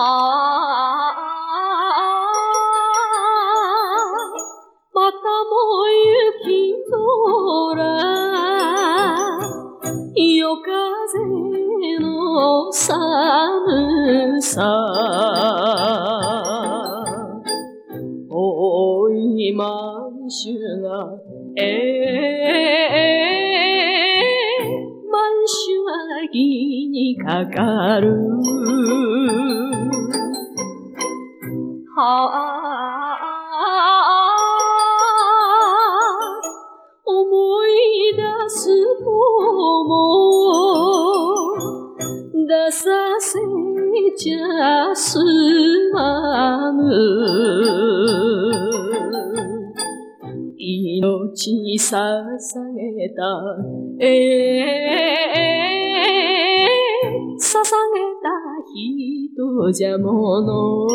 またも雪空夜風の寒さおい満州がええ満州はぎにかかる思い出すとも出させちゃすまぬ。命捧げたええ捧げた人じゃもの。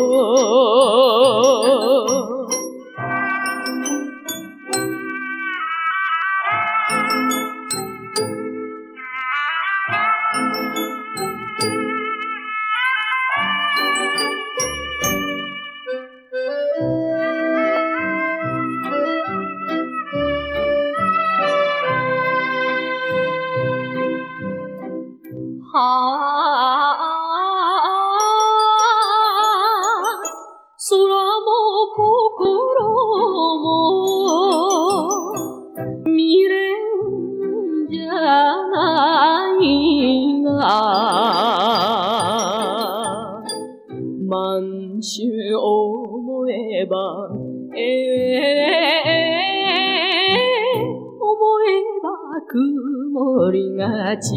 思えばええ思えば曇りがち。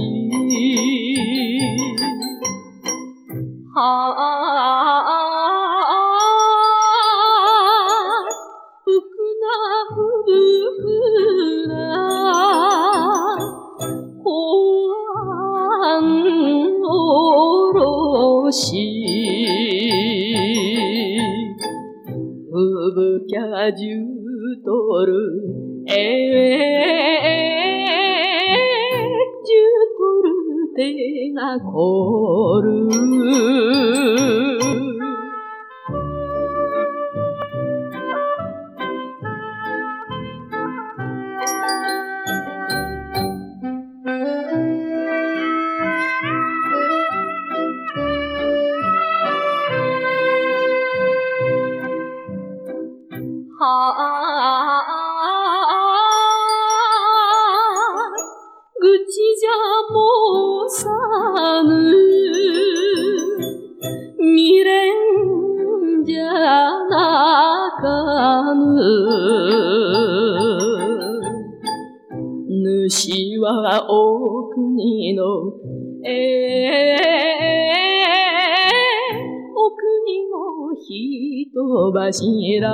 はあふくなふくなほわんおろし。ふぶきゃじゅうとるええ手が凍る。はかぬ主はお国のええお国の人柱。